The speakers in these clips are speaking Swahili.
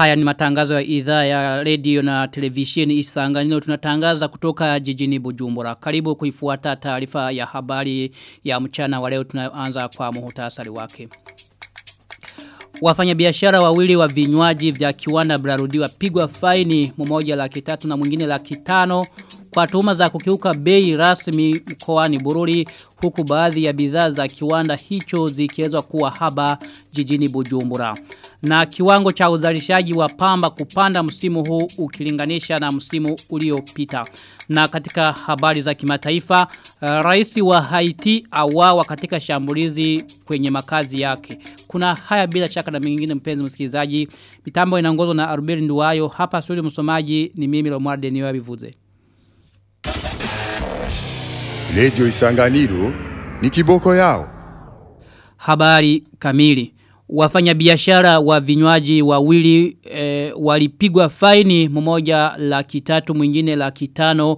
Haya ni matangazo ya idhaa ya radio na televisheni isanganilo tunatangaza kutoka jijini Bujumbura. Karibu kuifuata taarifa ya habari ya mchana wa leo tunaanza kwa muhutasari wake. Wafanyabiashara wawili wa vinywaji vya kiwanda Brarudi wapigwa faini mmoja laki tatu na mwingine laki tano kwa tuhuma za kukiuka bei rasmi mkoani Bururi huku baadhi ya bidhaa za kiwanda hicho zikiwezwa kuwa haba jijini Bujumbura. Na kiwango cha uzalishaji wa pamba kupanda msimu huu ukilinganisha na msimu uliopita. Na katika habari za kimataifa, uh, rais wa Haiti awawa katika shambulizi kwenye makazi yake. Kuna haya bila shaka na mengine mpenzi msikilizaji. Mitambo inaongozwa na Arubeli Nduwayo. Hapa suri msomaji ni mimi Romualde Niwa Bivuze. Lejo isanganiro ni kiboko yao. Habari kamili. Wafanya biashara wa vinywaji wawili e, walipigwa faini mmoja laki tatu mwingine laki tano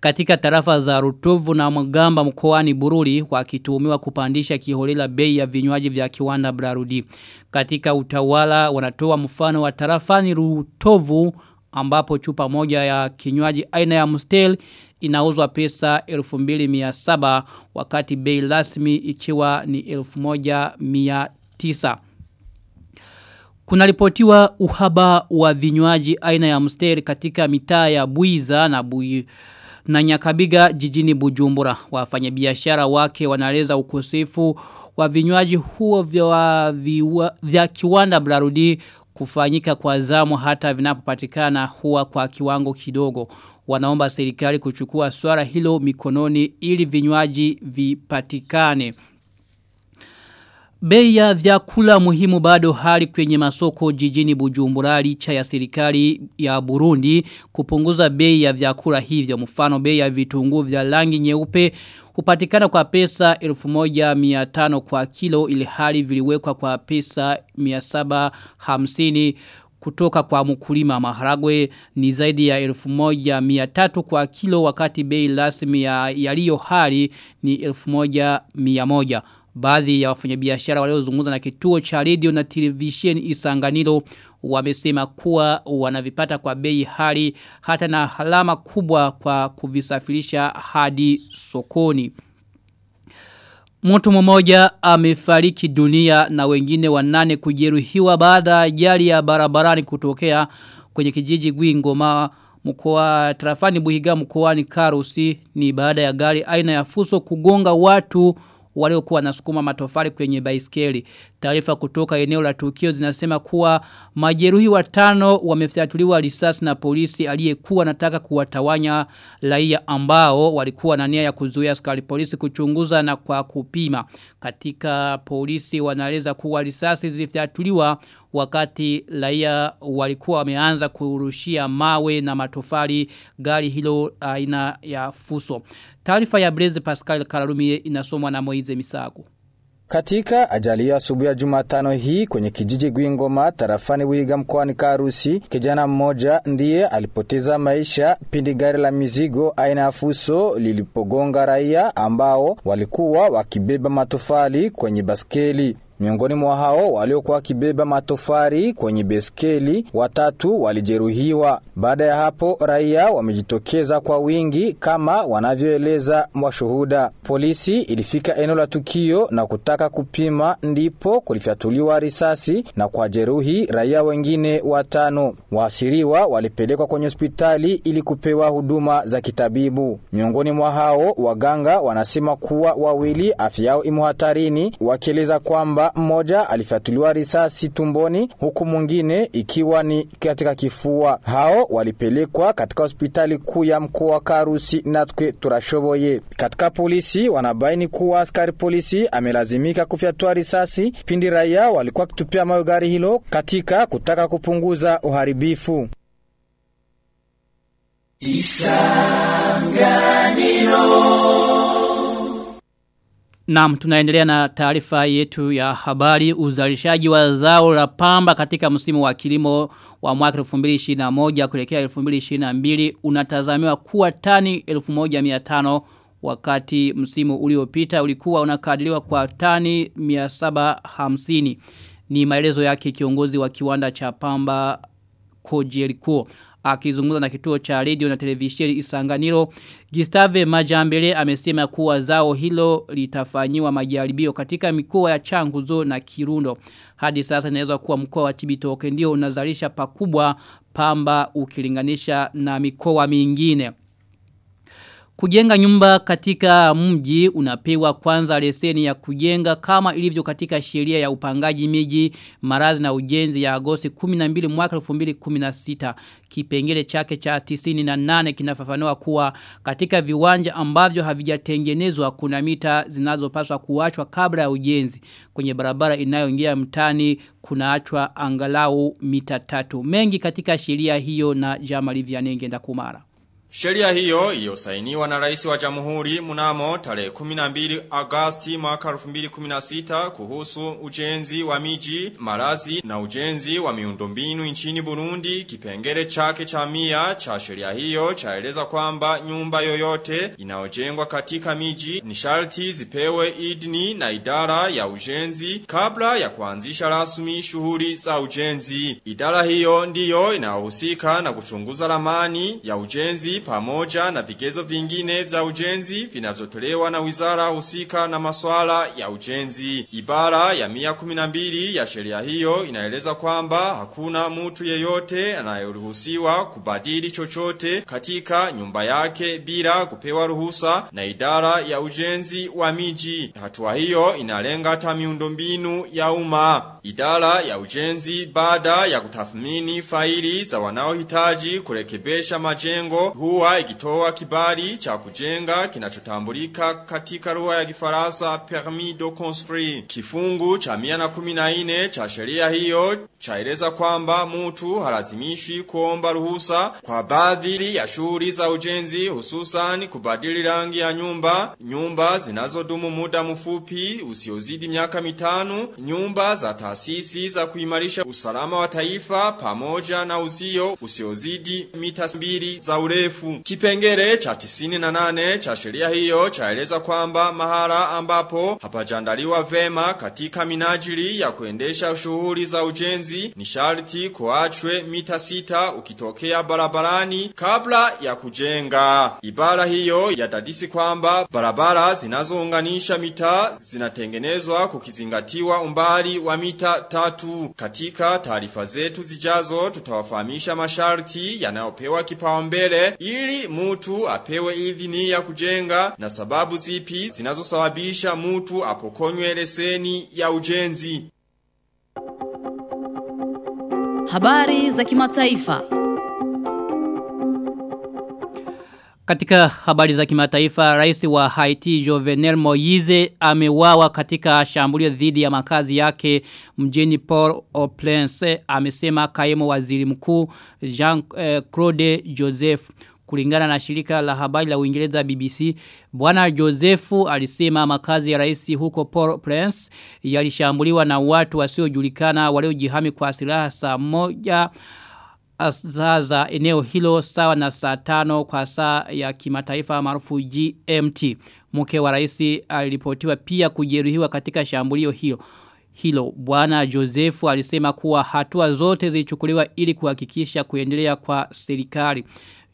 katika tarafa za Rutovu na Mgamba mkoani Bururi wakituhumiwa kupandisha kiholela bei ya vinywaji vya kiwanda Brarudi. Katika utawala wanatoa mfano wa tarafani Rutovu ambapo chupa moja ya kinywaji aina ya Mustel inauzwa pesa 2700 wakati bei rasmi ikiwa ni 1900. Kuna ripotiwa uhaba wa vinywaji aina ya msteri katika mitaa ya Buiza na Bui na Nyakabiga jijini Bujumbura. Wafanyabiashara wake wanaeleza ukosefu wa vinywaji huo vya, vya, vya kiwanda Blarudi kufanyika kwa zamu hata vinapopatikana huwa kwa kiwango kidogo. Wanaomba serikali kuchukua swala hilo mikononi ili vinywaji vipatikane. Bei ya vyakula muhimu bado hali kwenye masoko jijini Bujumbura licha ya serikali ya Burundi kupunguza bei ya vyakula hivyo. Mfano bei ya vitunguu vya rangi nyeupe hupatikana kwa pesa 1500 kwa kilo ili hali viliwekwa kwa pesa 750 kutoka kwa mkulima maharagwe ni zaidi ya 1300 kwa kilo wakati bei rasmi ya yaliyo hali ni 1100 Baadhi ya wafanyabiashara waliozungumza na kituo cha radio na televisheni Isanganiro wamesema kuwa wanavipata kwa bei hali hata na halama kubwa kwa kuvisafirisha hadi sokoni. Mtu mmoja amefariki dunia na wengine wanane kujeruhiwa baada ya ajali ya barabarani kutokea kwenye kijiji Gwingoma mkoa Trafani Buhiga mkoani Karusi ni baada ya gari aina ya fuso kugonga watu waliokuwa nasukuma matofali kwenye baiskeli. Taarifa kutoka eneo la tukio zinasema kuwa majeruhi watano wamefyatuliwa risasi na polisi aliyekuwa anataka kuwatawanya raia ambao walikuwa na nia ya kuzuia askari polisi kuchunguza na kwa kupima. Katika polisi wanaeleza kuwa risasi zilifyatuliwa wakati raia walikuwa wameanza kurushia mawe na matofali gari hilo aina ya fuso. Taarifa ya Blaise Pascal Kararumi inasomwa na Moize Misago. Katika ajali ya asubuhi ya Jumatano hii kwenye kijiji Gwingoma tarafani Wiga mkoani Karusi, kijana mmoja ndiye alipoteza maisha pindi gari la mizigo aina ya fuso lilipogonga raia ambao walikuwa wakibeba matofali kwenye baskeli. Miongoni mwa hao waliokuwa wakibeba matofari kwenye beskeli watatu walijeruhiwa. Baada ya hapo raia wamejitokeza kwa wingi kama wanavyoeleza mwashuhuda Polisi ilifika eneo la tukio na kutaka kupima, ndipo kulifyatuliwa risasi na kwa jeruhi raia wengine watano. Waasiriwa walipelekwa kwenye hospitali ili kupewa huduma za kitabibu. Miongoni mwa hao waganga wanasema kuwa wawili afya yao imo hatarini, wakieleza kwamba mmoja alifyatuliwa risasi tumboni huku mwingine ikiwa ni katika kifua. Hao walipelekwa katika hospitali kuu ya mkoa wa Karusi natwe turashoboye. Katika polisi wanabaini kuwa askari polisi amelazimika kufyatua risasi pindi raia walikuwa wakitupia mawe gari hilo katika kutaka kupunguza uharibifu. Naam tunaendelea na taarifa yetu ya habari uzalishaji wa zao la pamba katika msimu wa kilimo wa mwaka 2021 kuelekea 2022 unatazamiwa kuwa tani 1500 wakati msimu uliopita ulikuwa unakadiriwa kwa tani 750 ni maelezo yake kiongozi wa kiwanda cha pamba Kojeriko. Akizungumza na kituo cha radio na televisheni Isanganiro, Gustave Majambele amesema kuwa zao hilo litafanyiwa majaribio katika mikoa ya Changuzo na Kirundo. Hadi sasa inaweza kuwa mkoa wa Chibitoke ndio unazalisha pakubwa pamba ukilinganisha na mikoa mingine. Kujenga nyumba katika mji unapewa kwanza leseni ya kujenga kama ilivyo katika sheria ya upangaji miji marazi na ujenzi ya agosti 12 mwaka 2016. Kipengele chake cha 98 kinafafanua kuwa katika viwanja ambavyo havijatengenezwa kuna mita zinazopaswa kuachwa kabla ya ujenzi. Kwenye barabara inayoingia mtani kunaachwa angalau mita tatu. Mengi katika sheria hiyo na Jamali Vianenge ndakumara. Sheria hiyo iliyosainiwa na rais wa jamhuri mnamo tarehe 12 Agosti mwaka 2016 kuhusu ujenzi wa miji, marazi na ujenzi wa miundombinu nchini Burundi kipengele chake cha mia cha sheria hiyo chaeleza kwamba nyumba yoyote inayojengwa katika miji ni sharti zipewe idni na idara ya ujenzi kabla ya kuanzisha rasmi shughuli za ujenzi. Idara hiyo ndiyo inayohusika na kuchunguza ramani ya ujenzi pamoja na vigezo vingine vya ujenzi vinavyotolewa na wizara husika na masuala ya ujenzi. Ibara ya mia kuminambili ya sheria hiyo inaeleza kwamba hakuna mtu yeyote anayeruhusiwa kubadili chochote katika nyumba yake bila kupewa ruhusa na idara ya ujenzi wa miji. Hatua hiyo inalenga hata miundombinu ya umma. Idara ya ujenzi baada ya kutathmini faili za wanaohitaji kurekebesha majengo huwa ikitoa kibali cha kujenga kinachotambulika katika lugha ya Kifaransa permis de construire. Kifungu cha 114 cha sheria hiyo chaeleza kwamba mtu halazimishwi kuomba ruhusa kwa baadhi ya shughuli za ujenzi hususan kubadili rangi ya nyumba, nyumba zinazodumu muda mfupi usiozidi miaka mitano, nyumba za taasisi za kuimarisha usalama wa taifa pamoja na uzio usiozidi mita mbili za urefu. Kipengele cha 98 cha sheria hiyo chaeleza kwamba mahala ambapo hapajandaliwa vema katika minajili ya kuendesha shughuli za ujenzi ni sharti kuachwe mita sita ukitokea barabarani kabla ya kujenga. Ibara hiyo yadadisi kwamba barabara zinazounganisha mita zinatengenezwa kukizingatiwa umbali wa mita tatu. Katika taarifa zetu zijazo tutawafahamisha masharti yanayopewa kipaumbele ili mtu apewe idhini ya kujenga na sababu zipi zinazosababisha mtu apokonywe leseni ya ujenzi. Habari za kimataifa. Katika habari za kimataifa, rais wa Haiti Jovenel Moise amewawa katika shambulio dhidi ya makazi yake mjini Paul au Prince, amesema kaimu waziri mkuu Jean-Claude Joseph. Kulingana na shirika la habari la Uingereza BBC, Bwana Josefu alisema makazi ya rais huko Port-au-Prince yalishambuliwa na watu wasiojulikana waliojihami kwa silaha saa moja saa za eneo hilo sawa na saa tano kwa saa ya kimataifa maarufu GMT. Mke wa rais aliripotiwa pia kujeruhiwa katika shambulio hilo. Hilo bwana Josefu alisema kuwa hatua zote zilichukuliwa ili kuhakikisha kuendelea kwa serikali.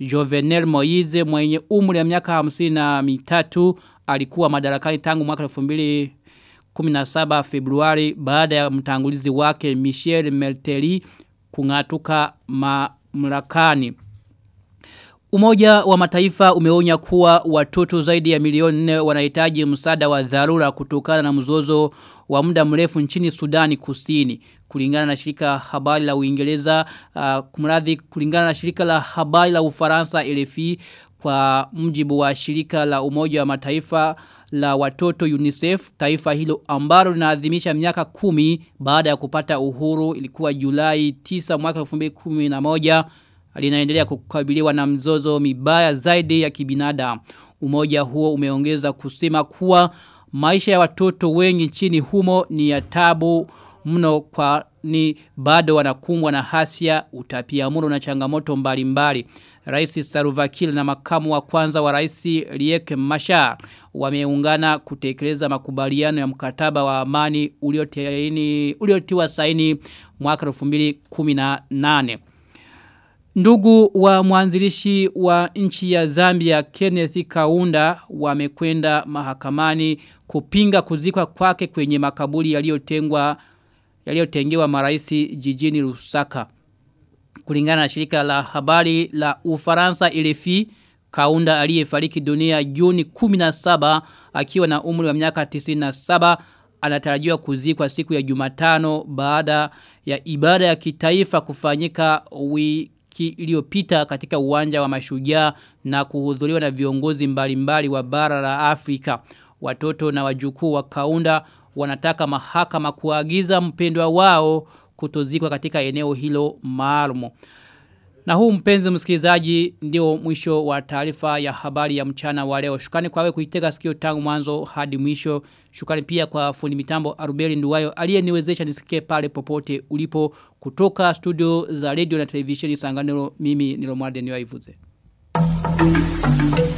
Jovenel Moize mwenye umri ya miaka hamsini na mitatu alikuwa madarakani tangu mwaka 2017 Februari baada ya mtangulizi wake Michel Melteli kungatuka mamlakani. Umoja wa mataifa umeonya kuwa watoto zaidi ya milioni nne wanahitaji msaada wa dharura kutokana na mzozo wa muda mrefu nchini Sudani Kusini. Kulingana na shirika habari la Uingereza, uh, kumradhi kulingana na shirika la habari la Ufaransa LFI kwa mjibu wa shirika la Umoja wa Mataifa la watoto UNICEF, taifa hilo ambalo linaadhimisha miaka kumi baada ya kupata uhuru ilikuwa Julai 9 mwaka 2011 linaendelea kukabiliwa na mzozo mibaya zaidi ya kibinadamu. Umoja huo umeongeza kusema kuwa maisha ya watoto wengi nchini humo ni ya tabu mno kwa ni bado wanakumbwa na hasia utapiamlo na changamoto mbalimbali. Rais Saruvakil na makamu wa kwanza wa rais Riek masha wameungana kutekeleza makubaliano ya mkataba wa amani uliotiwa saini mwaka 2018. Ndugu wa mwanzilishi wa nchi ya Zambia Kenneth Kaunda wamekwenda mahakamani kupinga kuzikwa kwake kwenye makaburi yaliyotengwa yaliyotengewa maraisi jijini Lusaka. Kulingana na shirika la habari la Ufaransa RFI, Kaunda aliyefariki dunia Juni 17 akiwa na umri wa miaka 97 anatarajiwa kuzikwa siku ya Jumatano baada ya ibada ya kitaifa kufanyika wiki iliyopita katika uwanja wa mashujaa na kuhudhuriwa na viongozi mbalimbali wa bara la Afrika. Watoto na wajukuu wa Kaunda wanataka mahakama kuagiza mpendwa wao kutozikwa katika eneo hilo maalumu. Na huu mpenzi msikilizaji ndio mwisho wa taarifa ya habari ya mchana wa leo. Shukrani kwa wewe kuitega sikio tangu mwanzo hadi mwisho. Shukrani pia kwa fundi mitambo Arubeli Nduwayo aliyeniwezesha nisikie pale popote ulipo kutoka studio za radio na televisheni Sanganiro mimi Nilomwade Niwaivuze. Thank you.